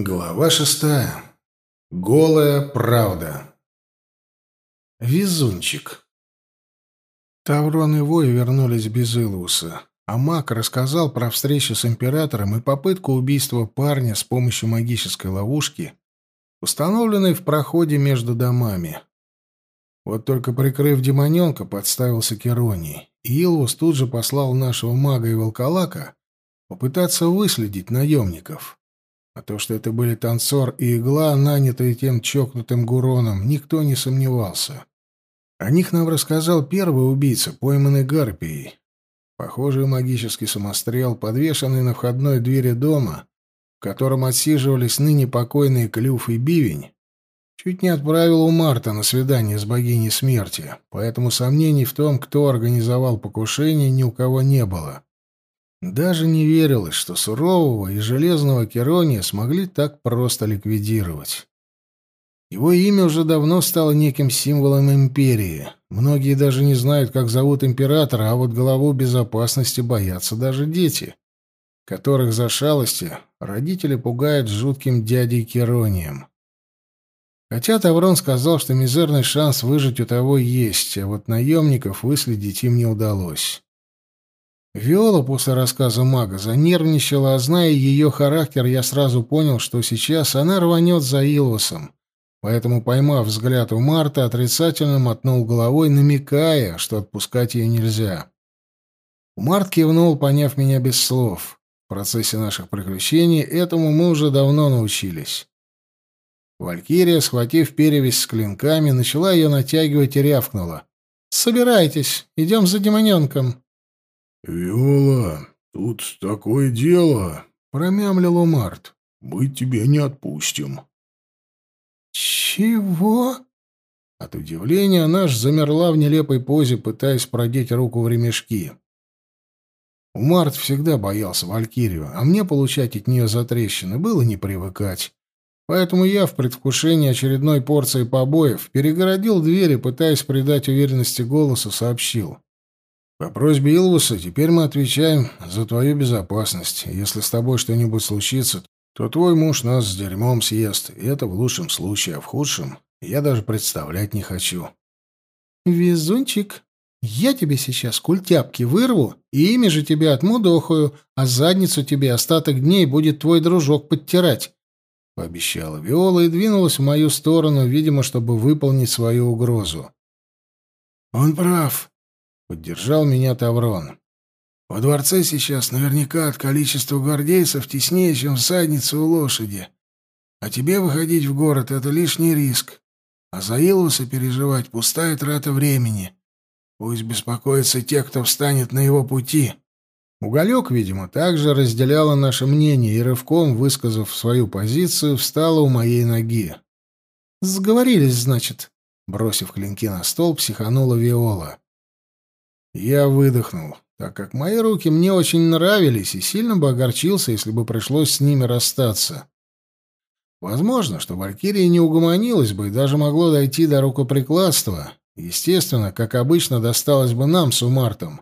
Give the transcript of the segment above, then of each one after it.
Глава шестая. Голая правда. Везунчик. Таврон и Вой вернулись без Илуса, а маг рассказал про встречу с императором и попытку убийства парня с помощью магической ловушки, установленной в проходе между домами. Вот только прикрыв демоненка, подставился Кероний, и Илвус тут же послал нашего мага и волколака попытаться выследить наемников. А то, что это были танцор и игла, нанятые тем чокнутым Гуроном, никто не сомневался. О них нам рассказал первый убийца, пойманный Гарпией. Похожий магический самострел, подвешенный на входной двери дома, в котором отсиживались ныне покойные Клюв и Бивень, чуть не отправил у Марта на свидание с богиней смерти, поэтому сомнений в том, кто организовал покушение, ни у кого не было. Даже не верилось, что сурового и железного Керония смогли так просто ликвидировать. Его имя уже давно стало неким символом империи. Многие даже не знают, как зовут императора, а вот голову безопасности боятся даже дети, которых за шалости родители пугают жутким дядей Керонием. Хотя Таврон сказал, что мизерный шанс выжить у того есть, а вот наемников выследить им не удалось. Виола после рассказа мага занервничала, а зная ее характер, я сразу понял, что сейчас она рванет за Илвасом. Поэтому, поймав взгляд у Марта, отрицательно мотнул головой, намекая, что отпускать ее нельзя. Март кивнул, поняв меня без слов. В процессе наших приключений этому мы уже давно научились. Валькирия, схватив перевязь с клинками, начала ее натягивать и рявкнула. «Собирайтесь, идем за демоненком». «Виола, тут такое дело!» — промямлил Март. «Мы тебя не отпустим». «Чего?» От удивления она аж замерла в нелепой позе, пытаясь продеть руку в ремешки. Март всегда боялся Валькирию, а мне получать от нее затрещины было не привыкать. Поэтому я в предвкушении очередной порции побоев перегородил двери, пытаясь придать уверенности голосу, сообщил. По просьбе Илвуса теперь мы отвечаем за твою безопасность. Если с тобой что-нибудь случится, то твой муж нас с дерьмом съест. И это в лучшем случае, а в худшем я даже представлять не хочу. Везунчик, я тебе сейчас культяпки вырву, и ими же тебя отмудохаю, а задницу тебе остаток дней будет твой дружок подтирать. Пообещала Виола и двинулась в мою сторону, видимо, чтобы выполнить свою угрозу. «Он прав», Поддержал меня Таврон. Во дворце сейчас наверняка от количества гвардейцев теснее, чем всадница у лошади. А тебе выходить в город — это лишний риск. А за Илуса переживать — пустая трата времени. Пусть беспокоятся те, кто встанет на его пути. Уголек, видимо, также разделяла наше мнение и, рывком высказав свою позицию, встала у моей ноги. «Сговорились, значит?» Бросив клинки на стол, психанула Виола. Я выдохнул, так как мои руки мне очень нравились, и сильно бы огорчился, если бы пришлось с ними расстаться. Возможно, что Валькирия не угомонилась бы и даже могло дойти до рукоприкладства. Естественно, как обычно, досталось бы нам с Умартом.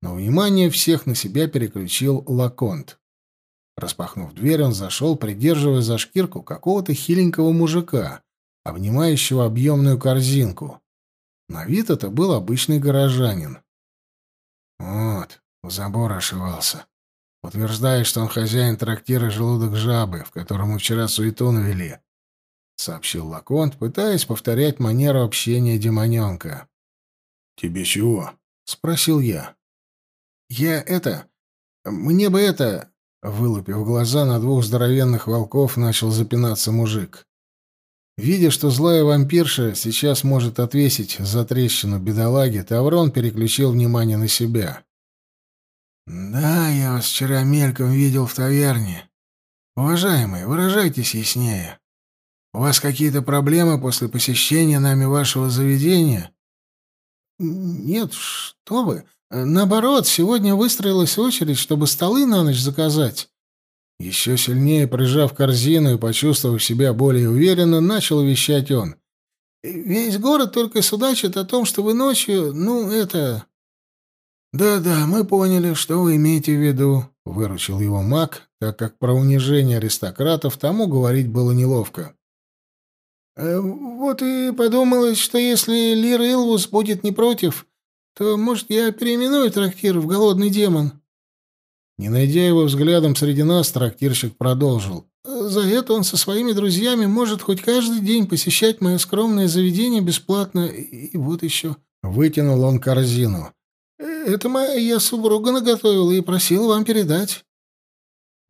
Но внимание всех на себя переключил Лаконт. Распахнув дверь, он зашел, придерживая за шкирку какого-то хиленького мужика, обнимающего объемную корзинку. На вид это был обычный горожанин. Вот, у забора ошивался. Утверждает, что он хозяин трактира «Желудок жабы», в котором вчера суету навели. — сообщил Лаконт, пытаясь повторять манеру общения демоненка. «Тебе чего?» — спросил я. «Я это... Мне бы это...» Вылупив глаза на двух здоровенных волков, начал запинаться мужик. Видя, что злая вампирша сейчас может отвесить за трещину бедолаги, Таврон переключил внимание на себя. «Да, я вас вчера мельком видел в таверне. Уважаемый, выражайтесь яснее. У вас какие-то проблемы после посещения нами вашего заведения?» «Нет, что вы. Наоборот, сегодня выстроилась очередь, чтобы столы на ночь заказать. Еще сильнее прижав корзину и почувствовав себя более уверенно, начал вещать он. «Весь город только судачит о том, что вы ночью, ну, это...» «Да-да, мы поняли, что вы имеете в виду», — выручил его маг, так как про унижение аристократов тому говорить было неловко. «Э, «Вот и подумалось, что если Лир Илвус будет не против, то, может, я переименую трактир в «Голодный демон». Не найдя его взглядом среди нас, трактирщик продолжил. «За это он со своими друзьями может хоть каждый день посещать мое скромное заведение бесплатно. И вот еще...» Вытянул он корзину. «Это моя супруга наготовила и просила вам передать».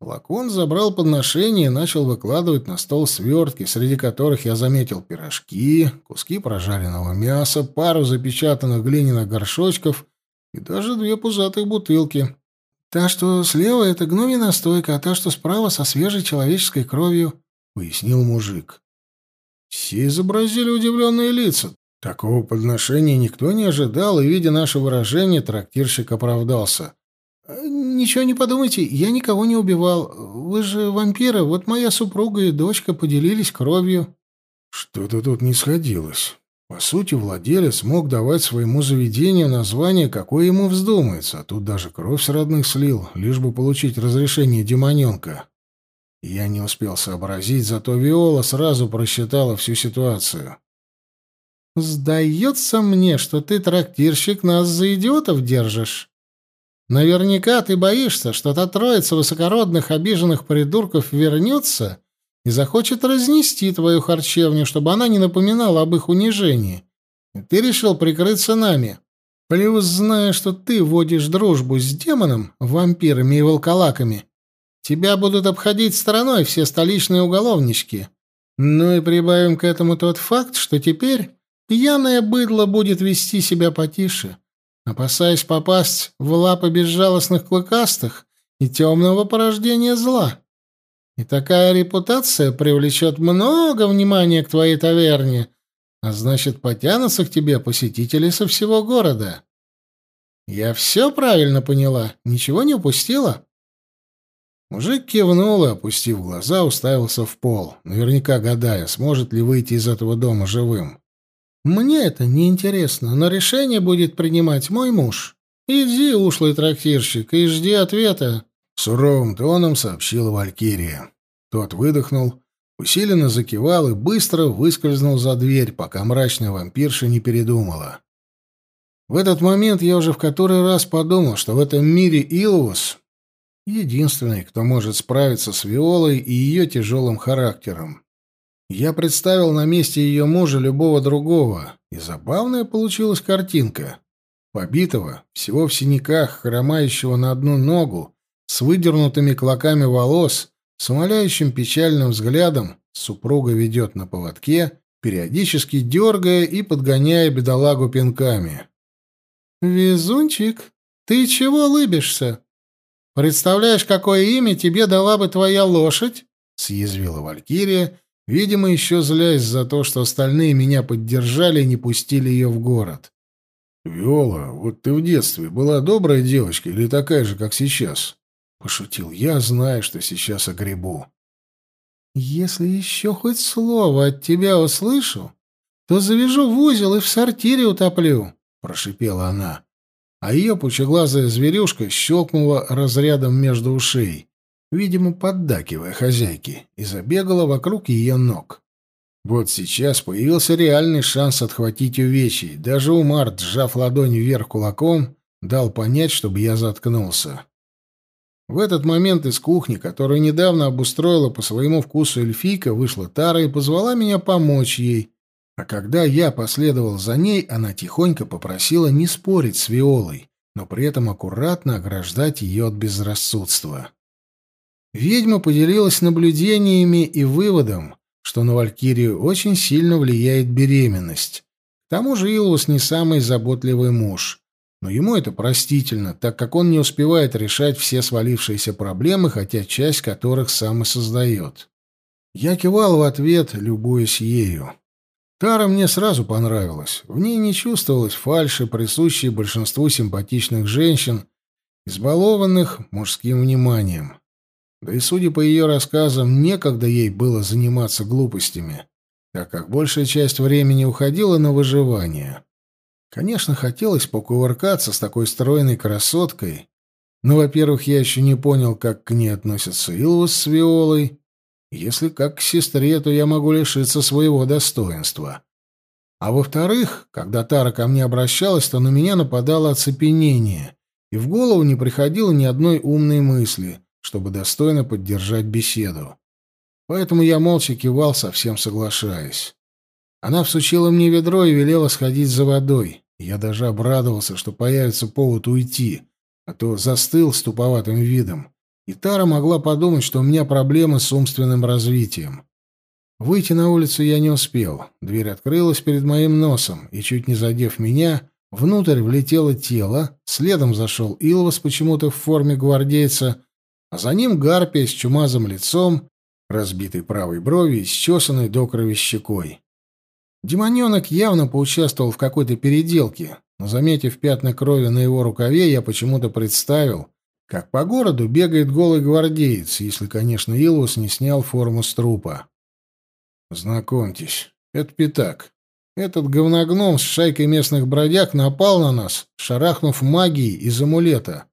Лакон забрал подношение и начал выкладывать на стол свертки, среди которых я заметил пирожки, куски прожаренного мяса, пару запечатанных глиняных горшочков и даже две пузатых бутылки. «Та, что слева, — это гномья настойка, а та, что справа, — со свежей человеческой кровью», — пояснил мужик. Все изобразили удивленные лица. Такого подношения никто не ожидал, и, видя наше выражение, трактирщик оправдался. «Ничего не подумайте, я никого не убивал. Вы же вампиры, вот моя супруга и дочка поделились кровью». Что-то тут не сходилось. По сути, владелец мог давать своему заведению название, какое ему вздумается, а тут даже кровь с родных слил, лишь бы получить разрешение демоненка. Я не успел сообразить, зато Виола сразу просчитала всю ситуацию. «Сдается мне, что ты, трактирщик, нас за идиотов держишь». Наверняка ты боишься, что та троица высокородных обиженных придурков вернется и захочет разнести твою харчевню, чтобы она не напоминала об их унижении. И ты решил прикрыться нами. Плюс, зная, что ты водишь дружбу с демоном, вампирами и волколаками, тебя будут обходить стороной все столичные уголовнички. Ну и прибавим к этому тот факт, что теперь пьяное быдло будет вести себя потише опасаясь попасть в лапы безжалостных клыкастых и темного порождения зла. И такая репутация привлечет много внимания к твоей таверне, а значит, потянутся к тебе посетители со всего города. Я все правильно поняла, ничего не упустила?» Мужик кивнул и, опустив глаза, уставился в пол, наверняка гадая, сможет ли выйти из этого дома живым. Мне это не интересно, но решение будет принимать мой муж. Иди, ушлый трактирщик, и жди ответа. Суровым тоном сообщила Валькирия. Тот выдохнул, усиленно закивал и быстро выскользнул за дверь, пока мрачная вампирша не передумала. В этот момент я уже в который раз подумал, что в этом мире Илвус — единственный, кто может справиться с Виолой и ее тяжелым характером. Я представил на месте ее мужа любого другого, и забавная получилась картинка. Побитого, всего в синяках, хромающего на одну ногу, с выдернутыми клоками волос, с умоляющим печальным взглядом, супруга ведет на поводке, периодически дергая и подгоняя бедолагу пинками. «Везунчик, ты чего лыбишься? Представляешь, какое имя тебе дала бы твоя лошадь?» — съязвила Валькирия, Видимо, еще злясь за то, что остальные меня поддержали и не пустили ее в город. «Виола, вот ты в детстве была добрая девочка или такая же, как сейчас?» Пошутил я, зная, что сейчас огребу. «Если еще хоть слово от тебя услышу, то завяжу в узел и в сортире утоплю», — прошипела она. А ее пучеглазая зверюшка щелкнула разрядом между ушей видимо, поддакивая хозяйке, и забегала вокруг ее ног. Вот сейчас появился реальный шанс отхватить увечий. Даже Умар, сжав ладонь вверх кулаком, дал понять, чтобы я заткнулся. В этот момент из кухни, которую недавно обустроила по своему вкусу эльфийка, вышла Тара и позвала меня помочь ей. А когда я последовал за ней, она тихонько попросила не спорить с Виолой, но при этом аккуратно ограждать ее от безрассудства. Ведьма поделилась наблюдениями и выводом, что на Валькирию очень сильно влияет беременность. К тому же Илвус не самый заботливый муж. Но ему это простительно, так как он не успевает решать все свалившиеся проблемы, хотя часть которых сам и создает. Я кивал в ответ, любуясь ею. Тара мне сразу понравилась. В ней не чувствовалось фальши, присущей большинству симпатичных женщин, избалованных мужским вниманием. Да и, судя по ее рассказам, некогда ей было заниматься глупостями, так как большая часть времени уходила на выживание. Конечно, хотелось покувыркаться с такой стройной красоткой, Но, во-первых, я еще не понял, как к ней относятся Илвус с Виолой. Если как к сестре, то я могу лишиться своего достоинства. А во-вторых, когда Тара ко мне обращалась, то на меня нападало оцепенение, и в голову не приходило ни одной умной мысли, чтобы достойно поддержать беседу. Поэтому я молча кивал, совсем соглашаясь. Она всучила мне ведро и велела сходить за водой. Я даже обрадовался, что появится повод уйти, а то застыл с туповатым видом. И Тара могла подумать, что у меня проблемы с умственным развитием. Выйти на улицу я не успел. Дверь открылась перед моим носом, и, чуть не задев меня, внутрь влетело тело, следом зашел Илвас почему-то в форме гвардейца, а за ним гарпия с чумазым лицом, разбитой правой брови и счесанной до крови щекой. Демоненок явно поучаствовал в какой-то переделке, но, заметив пятна крови на его рукаве, я почему-то представил, как по городу бегает голый гвардеец, если, конечно, Илвус не снял форму с трупа. Знакомьтесь, это Пятак. Этот говногном с шайкой местных бродяг напал на нас, шарахнув магией из амулета.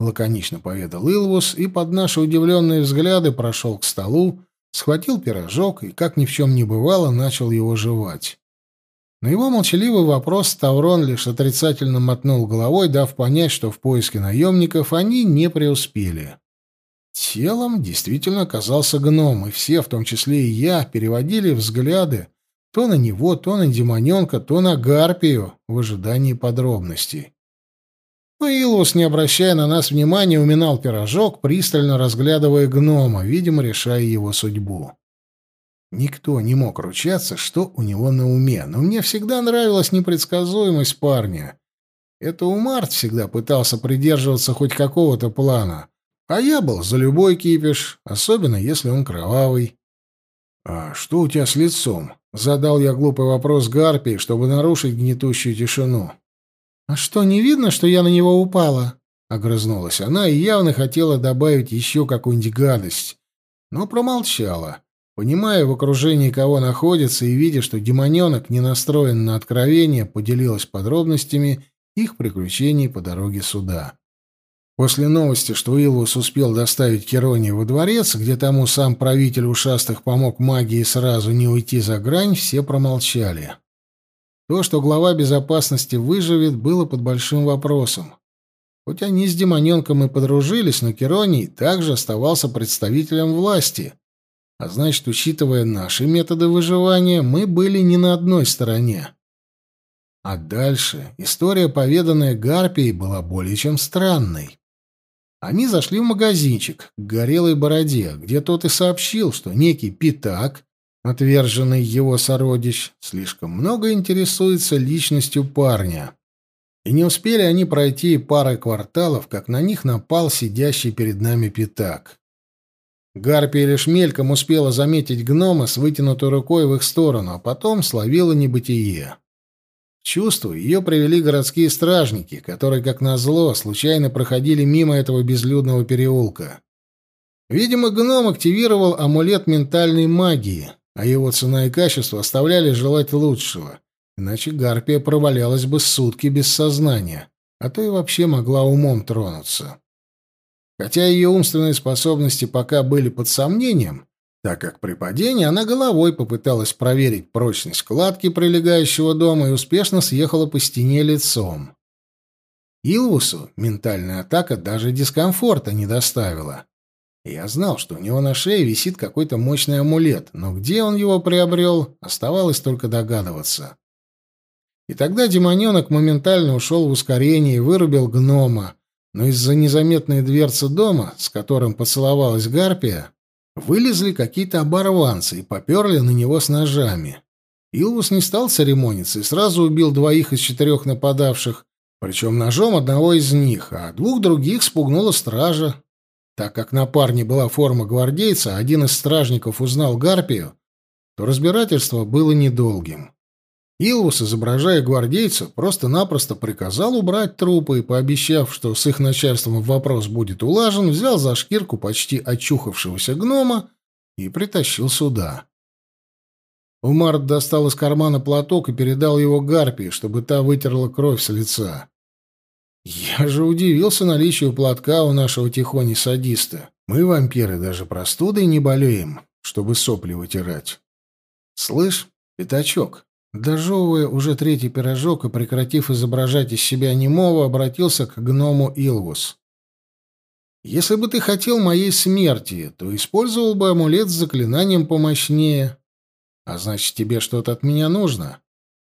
Лаконично поведал Илвус и под наши удивленные взгляды прошел к столу, схватил пирожок и, как ни в чем не бывало, начал его жевать. На его молчаливый вопрос Таврон лишь отрицательно мотнул головой, дав понять, что в поиске наемников они не преуспели. Телом действительно оказался гном, и все, в том числе и я, переводили взгляды то на него, то на демоненка, то на гарпию в ожидании подробностей. Но Илвус, не обращая на нас внимания, уминал пирожок, пристально разглядывая гнома, видимо, решая его судьбу. Никто не мог ручаться, что у него на уме, но мне всегда нравилась непредсказуемость парня. Это Умарт всегда пытался придерживаться хоть какого-то плана, а я был за любой кипиш, особенно если он кровавый. «А что у тебя с лицом?» — задал я глупый вопрос Гарпии, чтобы нарушить гнетущую тишину. «А что, не видно, что я на него упала?» — огрызнулась она и явно хотела добавить еще какую-нибудь гадость, но промолчала, понимая в окружении кого находится и видя, что демоненок не настроен на откровение, поделилась подробностями их приключений по дороге сюда. После новости, что Илвус успел доставить Керони во дворец, где тому сам правитель ушастых помог магии сразу не уйти за грань, все промолчали. То, что глава безопасности выживет, было под большим вопросом. Хоть они с демоненком и подружились, но Кероний также оставался представителем власти. А значит, учитывая наши методы выживания, мы были не на одной стороне. А дальше история, поведанная Гарпией, была более чем странной. Они зашли в магазинчик к горелой бороде, где тот и сообщил, что некий Питак, отверженный его сородич, слишком много интересуется личностью парня. И не успели они пройти пары кварталов, как на них напал сидящий перед нами Питак. Гарпия лишь мельком успела заметить гнома с вытянутой рукой в их сторону, а потом словила небытие чувство ее привели городские стражники, которые, как назло, случайно проходили мимо этого безлюдного переулка. Видимо, гном активировал амулет ментальной магии, а его цена и качество оставляли желать лучшего, иначе Гарпия провалялась бы сутки без сознания, а то и вообще могла умом тронуться. Хотя ее умственные способности пока были под сомнением, так как при падении она головой попыталась проверить прочность кладки прилегающего дома и успешно съехала по стене лицом. Илвусу ментальная атака даже дискомфорта не доставила. Я знал, что у него на шее висит какой-то мощный амулет, но где он его приобрел, оставалось только догадываться. И тогда демоненок моментально ушел в ускорение и вырубил гнома, но из-за незаметной дверцы дома, с которым поцеловалась Гарпия, Вылезли какие-то оборванцы и поперли на него с ножами. Илвус не стал церемониться и сразу убил двоих из четырех нападавших, причем ножом одного из них, а двух других спугнула стража. Так как на парне была форма гвардейца, один из стражников узнал Гарпию, то разбирательство было недолгим. Илвус, изображая гвардейца, просто-напросто приказал убрать трупы и, пообещав, что с их начальством вопрос будет улажен, взял за шкирку почти очухавшегося гнома и притащил сюда. Умарт достал из кармана платок и передал его Гарпии, чтобы та вытерла кровь с лица. Я же удивился наличию платка у нашего тихони-садиста. Мы, вампиры, даже простудой не болеем, чтобы сопли вытирать. Слышь, пятачок, дожевывая уже третий пирожок и прекратив изображать из себя немого, обратился к гному Илвус. Если бы ты хотел моей смерти, то использовал бы амулет с заклинанием помощнее. А значит, тебе что-то от меня нужно.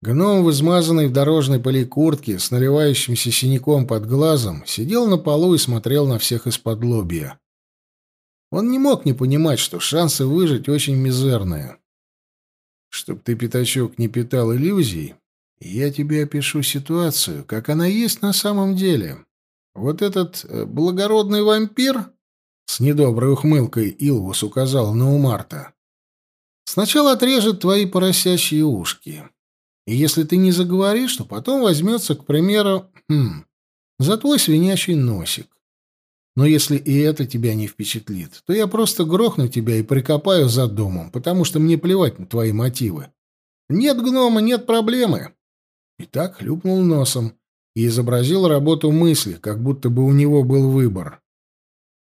Гном в измазанной в дорожной пыли куртке с наливающимся синяком под глазом сидел на полу и смотрел на всех из-под лобья. Он не мог не понимать, что шансы выжить очень мизерные. Чтоб ты, пятачок, не питал иллюзий, я тебе опишу ситуацию, как она есть на самом деле. Вот этот э, благородный вампир с недоброй ухмылкой Илвус указал на Умарта. Сначала отрежет твои поросячьи ушки. И если ты не заговоришь, то потом возьмется, к примеру, хм, за твой свинячий носик. Но если и это тебя не впечатлит, то я просто грохну тебя и прикопаю за домом, потому что мне плевать на твои мотивы. Нет гнома, нет проблемы. И так хлюпнул носом и изобразил работу мысли, как будто бы у него был выбор.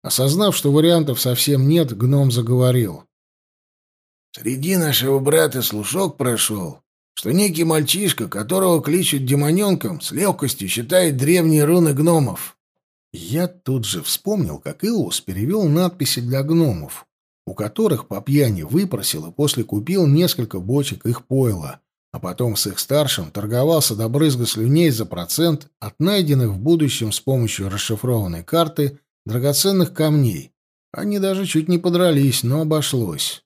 Осознав, что вариантов совсем нет, гном заговорил. «Среди нашего брата слушок прошел, что некий мальчишка, которого кличут демоненком, с легкостью считает древние руны гномов. Я тут же вспомнил, как Иус перевел надписи для гномов, у которых по пьяни выпросил и после купил несколько бочек их пойла, а потом с их старшим торговался до брызга слюней за процент от найденных в будущем с помощью расшифрованной карты драгоценных камней. Они даже чуть не подрались, но обошлось.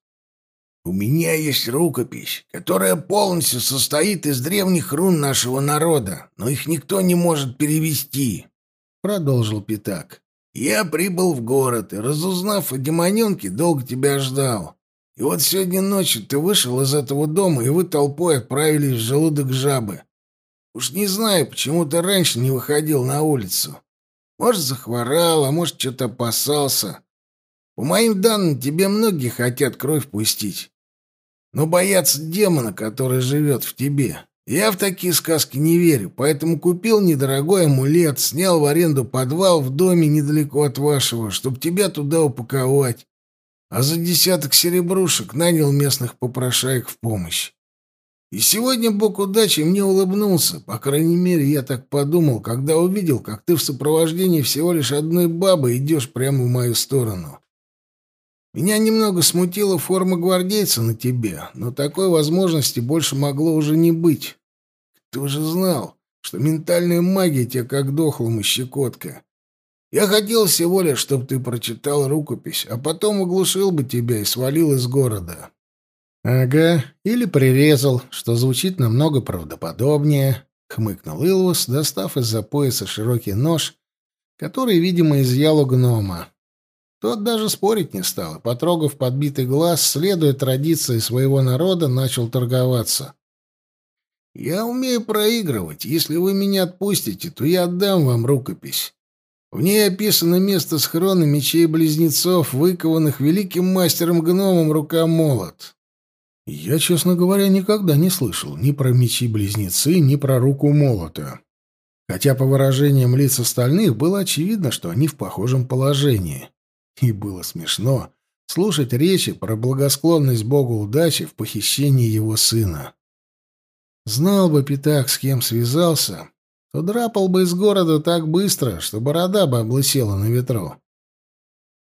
У меня есть рукопись, которая полностью состоит из древних рун нашего народа, но их никто не может перевести, — продолжил Питак. Я прибыл в город и, разузнав о демоненке, долго тебя ждал. И вот сегодня ночью ты вышел из этого дома, и вы толпой отправились в желудок жабы. Уж не знаю, почему ты раньше не выходил на улицу. Может, захворал, а может, что-то опасался. По моим данным, тебе многие хотят кровь пустить но боятся демона, который живет в тебе. Я в такие сказки не верю, поэтому купил недорогой амулет, снял в аренду подвал в доме недалеко от вашего, чтобы тебя туда упаковать. А за десяток серебрушек нанял местных попрошаек в помощь. И сегодня Бог удачи мне улыбнулся. По крайней мере, я так подумал, когда увидел, как ты в сопровождении всего лишь одной бабы идешь прямо в мою сторону. Меня немного смутила форма гвардейца на тебе, но такой возможности больше могло уже не быть. Кто же знал, что ментальная магия тебе как дохлому щекотка? Я хотел всего лишь, чтобы ты прочитал рукопись, а потом оглушил бы тебя и свалил из города. Ага, или прирезал, что звучит намного правдоподобнее, хмыкнул Илвус, достав из-за пояса широкий нож, который, видимо, изъял у гнома. Тот даже спорить не стал, и, потрогав подбитый глаз, следуя традиции своего народа, начал торговаться. «Я умею проигрывать. Если вы меня отпустите, то я отдам вам рукопись. В ней описано место схрона мечей-близнецов, выкованных великим мастером-гномом рука-молот. Я, честно говоря, никогда не слышал ни про мечи-близнецы, ни про руку молота. Хотя по выражениям лиц остальных было очевидно, что они в похожем положении. И было смешно слушать речи про благосклонность Богу удачи в похищении его сына. Знал бы Питак, с кем связался, то драпал бы из города так быстро, что борода бы облысела на ветру.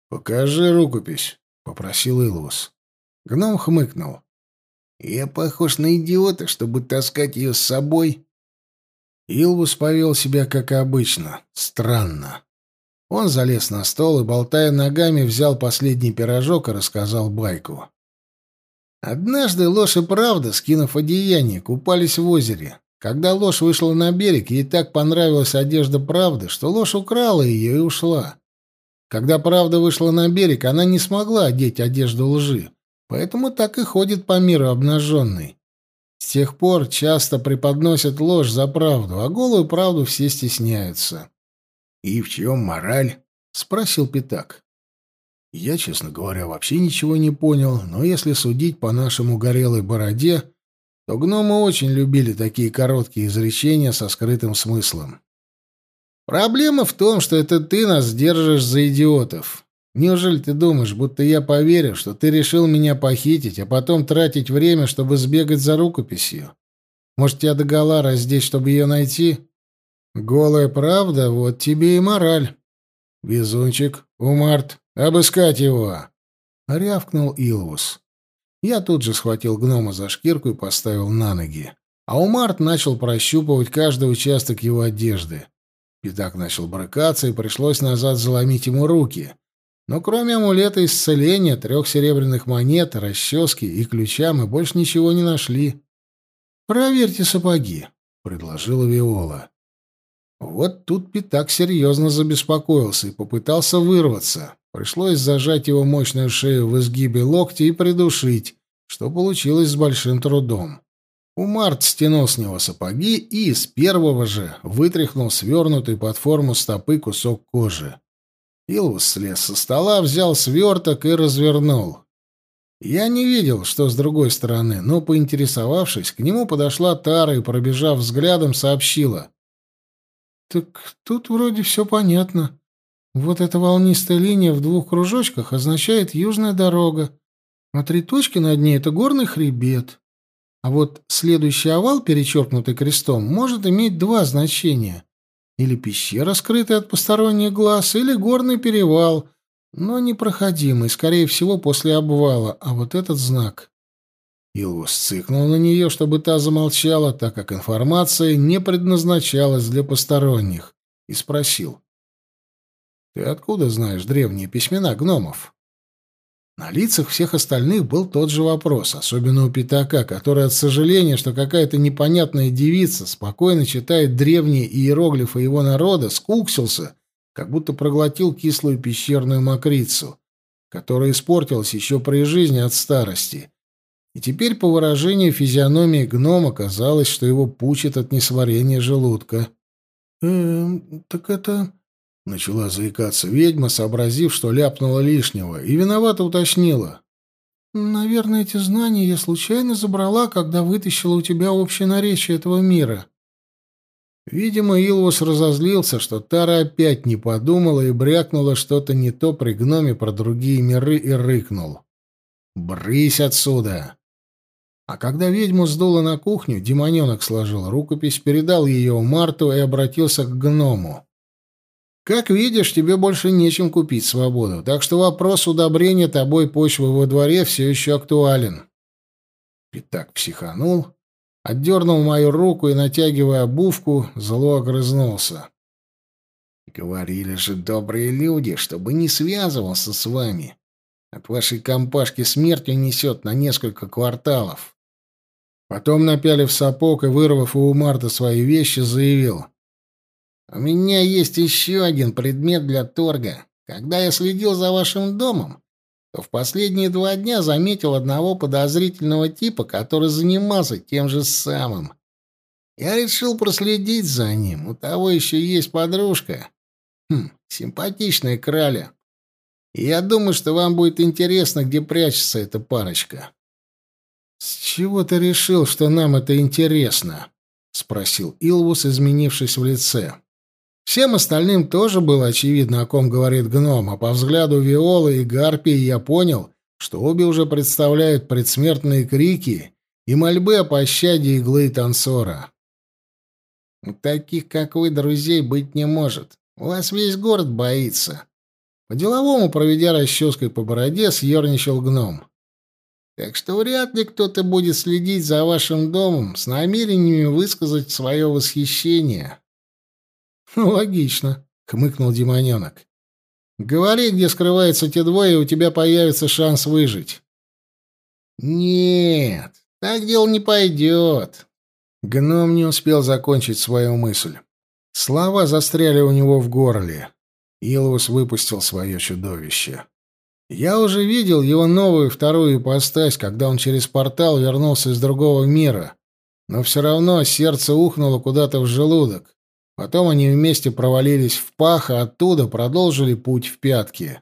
«Покажи рукопись», — попросил Илвус. Гном хмыкнул. «Я похож на идиота, чтобы таскать ее с собой?» Илвус повел себя как обычно, странно. Он залез на стол и, болтая ногами, взял последний пирожок и рассказал байку. Однажды ложь и правда, скинув одеяние, купались в озере. Когда ложь вышла на берег, ей так понравилась одежда правды, что ложь украла ее и ушла. Когда правда вышла на берег, она не смогла одеть одежду лжи, поэтому так и ходит по миру обнаженной. С тех пор часто преподносят ложь за правду, а голую правду все стесняются. «И в чем мораль?» — спросил Питак. Я, честно говоря, вообще ничего не понял, но если судить по нашему горелой бороде, то гномы очень любили такие короткие изречения со скрытым смыслом. Проблема в том, что это ты нас держишь за идиотов. Неужели ты думаешь, будто я поверю, что ты решил меня похитить, а потом тратить время, чтобы сбегать за рукописью? Может, тебя догола раздеть, чтобы ее найти? Голая правда, вот тебе и мораль. Везунчик, Умарт, обыскать его!» — рявкнул Илвус. Я тут же схватил гнома за шкирку и поставил на ноги. А Умарт начал прощупывать каждый участок его одежды. Пятак начал брыкаться, и пришлось назад заломить ему руки. Но кроме амулета исцеления, трех серебряных монет, расчески и ключа мы больше ничего не нашли. «Проверьте сапоги», — предложила Виола. Вот тут Пятак серьезно забеспокоился и попытался вырваться. Пришлось зажать его мощную шею в изгибе локтя и придушить, что получилось с большим трудом. Умарт стянул с него сапоги и из первого же вытряхнул свернутый под форму стопы кусок кожи. Илвус слез со стола, взял сверток и развернул. Я не видел, что с другой стороны, но, поинтересовавшись, к нему подошла Тара и, пробежав взглядом, сообщила. «Так тут вроде все понятно. Вот эта волнистая линия в двух кружочках означает южная дорога, а три точки над ней — это горный хребет. А вот следующий овал, перечеркнутый крестом, может иметь два значения. Или пещера, скрытая от посторонних глаз, или горный перевал, но непроходимый, скорее всего, после обвала. А вот этот знак Илвус цыкнул на нее, чтобы та замолчала, так как информация не предназначалась для посторонних, и спросил. «Ты откуда знаешь древние письмена гномов?» На лицах всех остальных был тот же вопрос, особенно у Пятака, который от сожаления, что какая-то непонятная девица спокойно читает древние иероглифы его народа, скуксился, как будто проглотил кислую пещерную мокрицу, которая испортилась еще при жизни от старости — и теперь по выражению физиономии гнома казалось, что его пучит от несварения желудка. «Эм, так это...» — начала заикаться ведьма, сообразив, что ляпнула лишнего, и виновато уточнила. «Наверное, эти знания я случайно забрала, когда вытащила у тебя общее наречие этого мира». Видимо, Илвус разозлился, что Тара опять не подумала и брякнула что-то не то при гноме про другие миры и рыкнул. «Брысь отсюда!» А когда ведьму сдуло на кухню, демоненок сложил рукопись, передал ее Марту и обратился к гному. «Как видишь, тебе больше нечем купить свободу, так что вопрос удобрения тобой почвы во дворе все еще актуален». Пятак психанул, отдернул мою руку и, натягивая обувку, зло огрызнулся. «Говорили же добрые люди, чтобы не связывался с вами. От вашей компашки смертью несет на несколько кварталов». Потом, напялив сапог и вырвав у Марта свои вещи, заявил. «У меня есть еще один предмет для торга. Когда я следил за вашим домом, то в последние два дня заметил одного подозрительного типа, который занимался тем же самым. Я решил проследить за ним. У того еще есть подружка. Хм, симпатичная краля. И я думаю, что вам будет интересно, где прячется эта парочка». «С чего ты решил, что нам это интересно?» — спросил Илвус, изменившись в лице. Всем остальным тоже было очевидно, о ком говорит гном, а по взгляду Виолы и Гарпии я понял, что обе уже представляют предсмертные крики и мольбы о пощаде иглы и танцора. «Таких, как вы, друзей быть не может. Вас весь город боится». По-деловому, проведя расческой по бороде, съерничал гном. Так что вряд ли кто-то будет следить за вашим домом с намерениями высказать свое восхищение. «Логично», — хмыкнул демоненок. «Говори, где скрываются те двое, и у тебя появится шанс выжить». «Нет, так дело не пойдет». Гном не успел закончить свою мысль. Слова застряли у него в горле. Илвус выпустил свое чудовище. Я уже видел его новую вторую ипостась, когда он через портал вернулся из другого мира. Но все равно сердце ухнуло куда-то в желудок. Потом они вместе провалились в пах, а оттуда продолжили путь в пятки.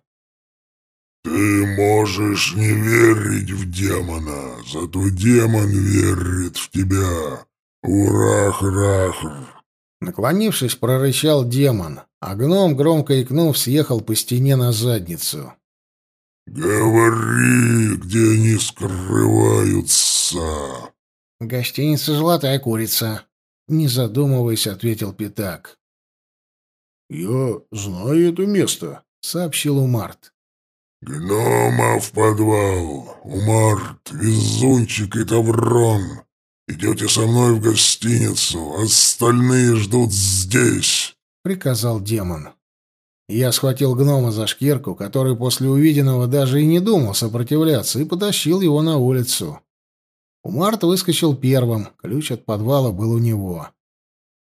«Ты можешь не верить в демона, зато демон верит в тебя. Урах-рах!» Наклонившись, прорычал демон, а гном, громко икнув, съехал по стене на задницу. «Говори, где они скрываются!» «Гостиница «Золотая курица», — не задумываясь, ответил Пятак. «Я знаю это место», — сообщил Умарт. «Гнома в подвал! Умарт, Везунчик и Таврон! Идете со мной в гостиницу, остальные ждут здесь!» — приказал демон. Я схватил гнома за шкирку, который после увиденного даже и не думал сопротивляться, и потащил его на улицу. Умарт выскочил первым, ключ от подвала был у него.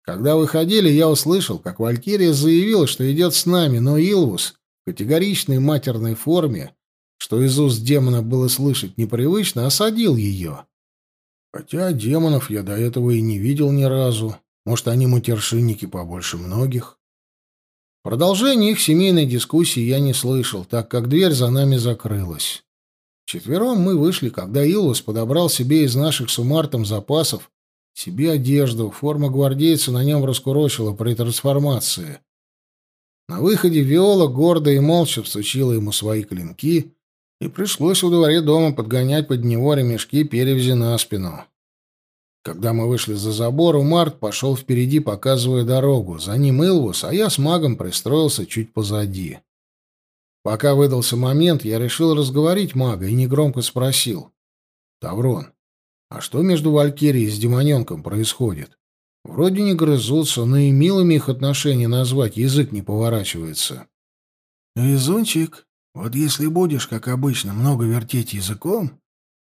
Когда выходили, я услышал, как Валькирия заявила, что идет с нами, но Илвус в категоричной матерной форме, что из уст демона было слышать непривычно, осадил ее. Хотя демонов я до этого и не видел ни разу. Может, они матершинники побольше многих. Продолжение их семейной дискуссии я не слышал, так как дверь за нами закрылась. Четвером мы вышли, когда Илвус подобрал себе из наших с Умартом запасов себе одежду, форма гвардейца на нем раскурочила при трансформации. На выходе Виола гордо и молча всучила ему свои клинки, и пришлось во дворе дома подгонять под него ремешки перевязи на спину. Когда мы вышли за забор, Умарт пошел впереди, показывая дорогу. За ним Илвус, а я с магом пристроился чуть позади. Пока выдался момент, я решил разговорить мага и негромко спросил. «Таврон, а что между Валькирией и с Демоненком происходит? Вроде не грызутся, но и милыми их отношения назвать язык не поворачивается. Везунчик, вот если будешь, как обычно, много вертеть языком,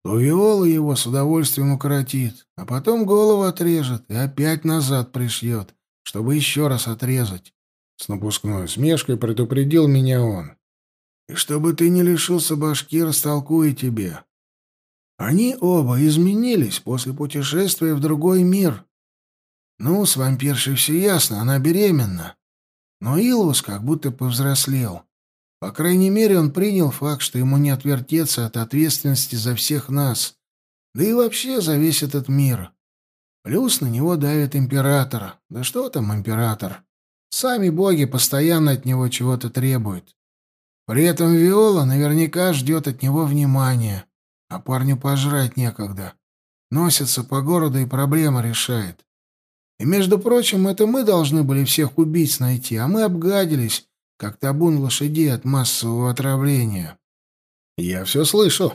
то Виола его с удовольствием укоротит, а потом голову отрежет и опять назад пришьет, чтобы еще раз отрезать. С напускной смешкой предупредил меня он. И чтобы ты не лишился башки, растолкую тебе. Они оба изменились после путешествия в другой мир. Ну, с вампиршей все ясно, она беременна. Но Илвус как будто повзрослел. По крайней мере, он принял факт, что ему не отвертеться от ответственности за всех нас, да и вообще за весь этот мир. Плюс на него давит император. Да что там император? Сами боги постоянно от него чего-то требуют. При этом Виола наверняка ждет от него внимания а парню пожрать некогда. Носится по городу и проблема решает. И, между прочим, это мы должны были всех убийц найти, а мы обгадились, как табун лошадей от массового отравления. Я все слышу.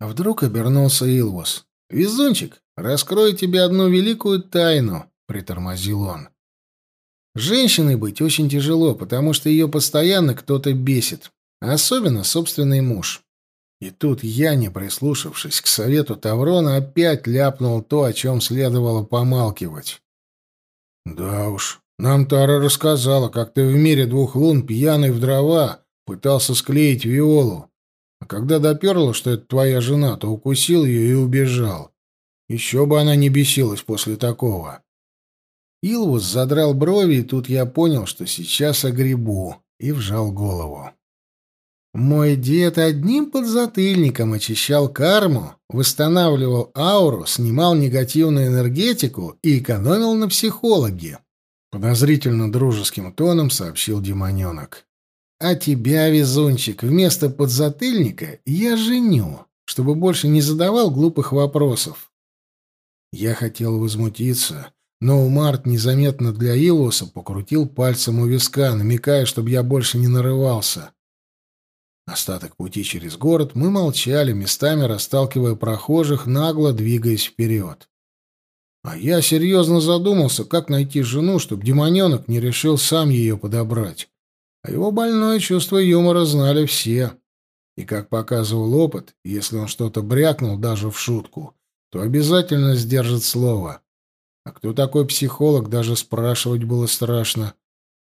А вдруг обернулся Илвус. «Везунчик, раскрою тебе одну великую тайну», — притормозил он. «Женщиной быть очень тяжело, потому что ее постоянно кто-то бесит, особенно собственный муж. И тут я, не прислушавшись к совету Таврона, опять ляпнул то, о чем следовало помалкивать. «Да уж, нам Тара рассказала, как ты в мире двух лун, пьяный в дрова, пытался склеить Виолу. А когда доперла, что это твоя жена, то укусил ее и убежал. Еще бы она не бесилась после такого». Илвус задрал брови, и тут я понял, что сейчас огребу, и вжал голову. Мой дед одним подзатыльником очищал карму, восстанавливал ауру, снимал негативную энергетику и экономил на психологе. Подозрительно дружеским тоном сообщил демоненок. А тебя, везунчик, вместо подзатыльника я женю, чтобы больше не задавал глупых вопросов. Я хотел возмутиться, но Умарт незаметно для Илоса покрутил пальцем у виска, намекая, чтобы я больше не нарывался. Остаток пути через город мы молчали, местами расталкивая прохожих, нагло двигаясь вперед. А я серьезно задумался, как найти жену, чтобы демоненок не решил сам ее подобрать. А его больное чувство юмора знали все. И, как показывал опыт, если он что-то брякнул даже в шутку, то обязательно сдержит слово. А кто такой психолог, даже спрашивать было страшно.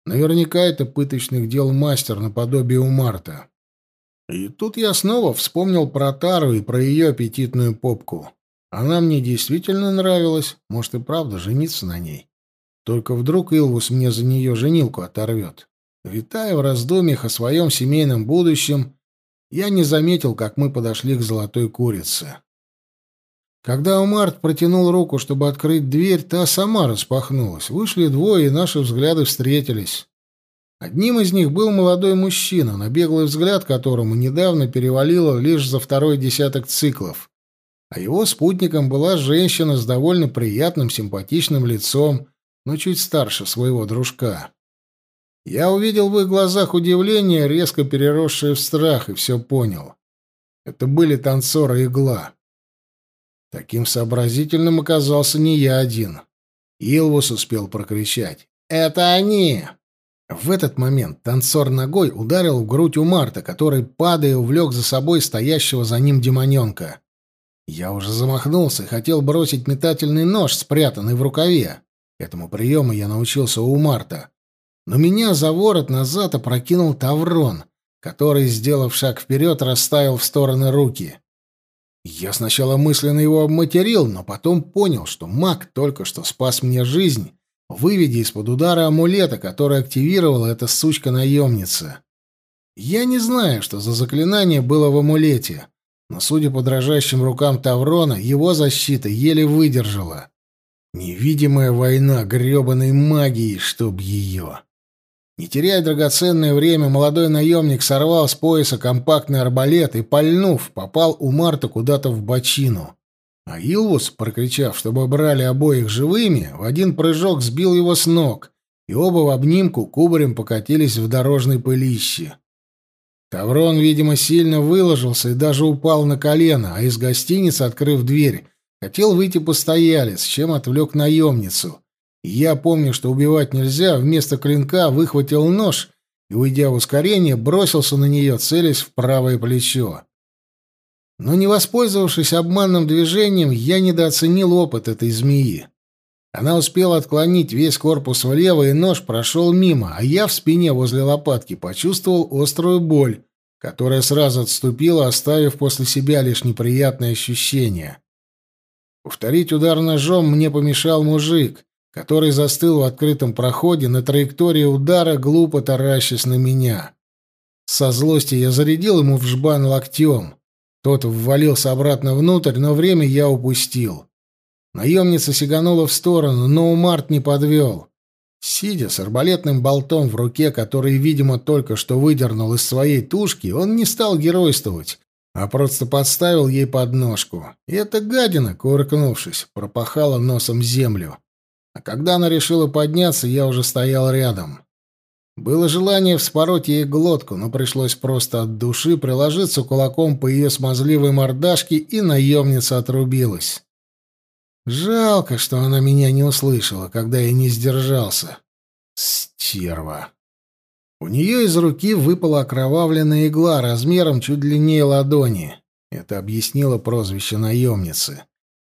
Наверняка это пыточных дел мастер наподобие у Марта. И тут я снова вспомнил про Тару и про ее аппетитную попку. Она мне действительно нравилась, может и правда жениться на ней. Только вдруг Илвус мне за нее женилку оторвет. Витая в раздумьях о своем семейном будущем, я не заметил, как мы подошли к золотой курице. Когда Умарт протянул руку, чтобы открыть дверь, та сама распахнулась. Вышли двое, и наши взгляды встретились. Одним из них был молодой мужчина, на беглый взгляд которому недавно перевалило лишь за второй десяток циклов. А его спутником была женщина с довольно приятным, симпатичным лицом, но чуть старше своего дружка. Я увидел в их глазах удивление, резко переросшее в страх, и все понял. Это были танцоры игла. Таким сообразительным оказался не я один. Илвус успел прокричать. «Это они!» В этот момент танцор ногой ударил в грудь у Марта, который, падая, увлек за собой стоящего за ним демоненка. Я уже замахнулся и хотел бросить метательный нож, спрятанный в рукаве. Этому приему я научился у Марта. Но меня за ворот назад опрокинул Таврон, который, сделав шаг вперед, расставил в стороны руки. Я сначала мысленно его обматерил, но потом понял, что маг только что спас мне жизнь выведя из-под удара амулета, который активировала эта сучка-наемница. Я не знаю, что за заклинание было в амулете, но, судя по дрожащим рукам Таврона, его защита еле выдержала. Невидимая война грёбаной магии, чтоб ее. Не теряя драгоценное время, молодой наемник сорвал с пояса компактный арбалет и, пальнув, попал у Марта куда-то в бочину. А Илвус, прокричав, чтобы брали обоих живыми, в один прыжок сбил его с ног, и оба в обнимку кубарем покатились в дорожной пылище. Таврон, видимо, сильно выложился и даже упал на колено, а из гостиницы, открыв дверь, хотел выйти постоялец, чем отвлек наемницу. Я, помню, что убивать нельзя, вместо клинка выхватил нож и, уйдя в ускорение, бросился на нее, целясь в правое плечо. Но не воспользовавшись обманным движением, я недооценил опыт этой змеи. Она успела отклонить весь корпус влево, и нож прошел мимо, а я в спине возле лопатки почувствовал острую боль, которая сразу отступила, оставив после себя лишь неприятное ощущение. Повторить удар ножом мне помешал мужик, который застыл в открытом проходе на траектории удара, глупо таращась на меня. Со злости я зарядил ему в жбан локтем. Тот ввалился обратно внутрь, но время я упустил. Наемница сиганула в сторону, но Умарт не подвел. Сидя с арбалетным болтом в руке, который, видимо, только что выдернул из своей тушки, он не стал геройствовать, а просто подставил ей подножку. И эта гадина, кувыркнувшись, пропахала носом землю. А когда она решила подняться, я уже стоял рядом. Было желание вспороть ей глотку, но пришлось просто от души приложиться кулаком по ее смазливой мордашке, и наемница отрубилась. Жалко, что она меня не услышала, когда я не сдержался. Стерва. У нее из руки выпала окровавленная игла размером чуть длиннее ладони. Это объяснило прозвище наемницы.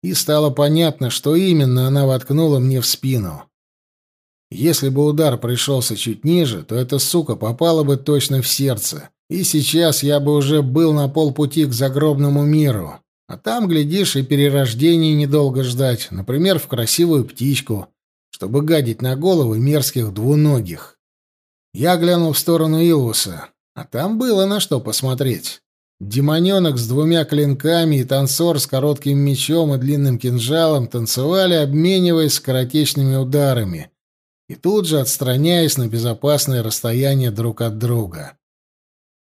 И стало понятно, что именно она воткнула мне в спину. Если бы удар пришелся чуть ниже, то эта сука попала бы точно в сердце. И сейчас я бы уже был на полпути к загробному миру. А там, глядишь, и перерождение недолго ждать, например, в красивую птичку, чтобы гадить на головы мерзких двуногих. Я глянул в сторону Илвуса, а там было на что посмотреть. Демоненок с двумя клинками и танцор с коротким мечом и длинным кинжалом танцевали, обмениваясь скоротечными ударами — и тут же отстраняясь на безопасное расстояние друг от друга.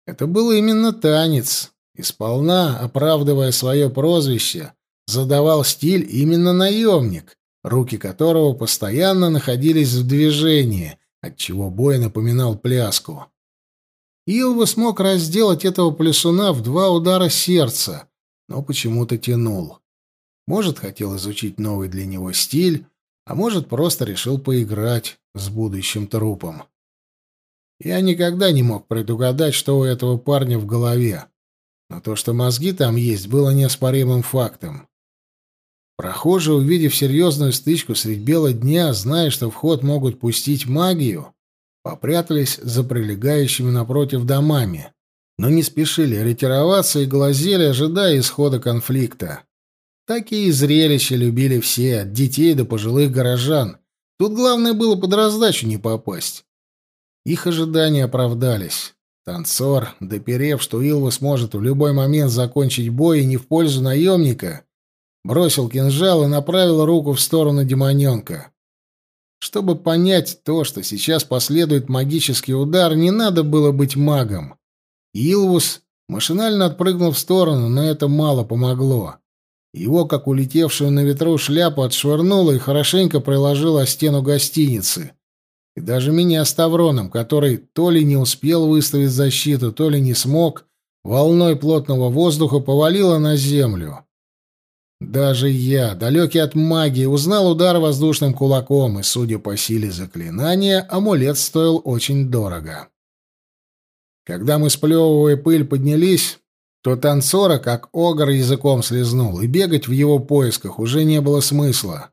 Это был именно танец, и сполна, оправдывая свое прозвище, задавал стиль именно наемник, руки которого постоянно находились в движении, отчего бой напоминал пляску. Илва смог разделать этого плясуна в два удара сердца, но почему-то тянул. Может, хотел изучить новый для него стиль, а может, просто решил поиграть с будущим трупом. Я никогда не мог предугадать, что у этого парня в голове. Но то, что мозги там есть, было неоспоримым фактом. Прохожие, увидев серьезную стычку средь бела дня, зная, что в ход могут пустить магию, попрятались за прилегающими напротив домами, но не спешили ретироваться и глазели, ожидая исхода конфликта. Такие зрелища любили все, от детей до пожилых горожан. Тут главное было под раздачу не попасть. Их ожидания оправдались. Танцор, доперев, что Илва сможет в любой момент закончить бой и не в пользу наемника, бросил кинжал и направил руку в сторону демоненка. Чтобы понять то, что сейчас последует магический удар, не надо было быть магом. Илвус машинально отпрыгнул в сторону, но это мало помогло. Его, как улетевшую на ветру шляпу, отшвырнуло и хорошенько приложило о стену гостиницы. И даже меня с Тавроном, который то ли не успел выставить защиту, то ли не смог, волной плотного воздуха повалило на землю. Даже я, далекий от магии, узнал удар воздушным кулаком, и, судя по силе заклинания, амулет стоил очень дорого. Когда мы, сплевывая пыль, поднялись, то танцора, как огр, языком слезнул, и бегать в его поисках уже не было смысла.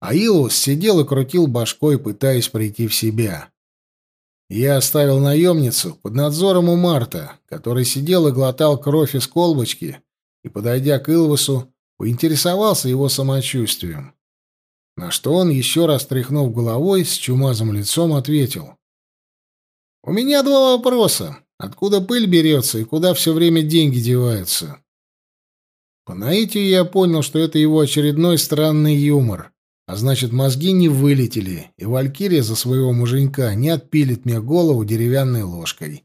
А Илус сидел и крутил башкой, пытаясь прийти в себя. Я оставил наемницу под надзором у Марта, который сидел и глотал кровь из колбочки, и, подойдя к Илвусу, поинтересовался его самочувствием. На что он, еще раз тряхнув головой, с чумазым лицом ответил. «У меня два вопроса. Откуда пыль берется и куда все время деньги деваются?» По наитию я понял, что это его очередной странный юмор, а значит, мозги не вылетели, и Валькирия за своего муженька не отпилит мне голову деревянной ложкой.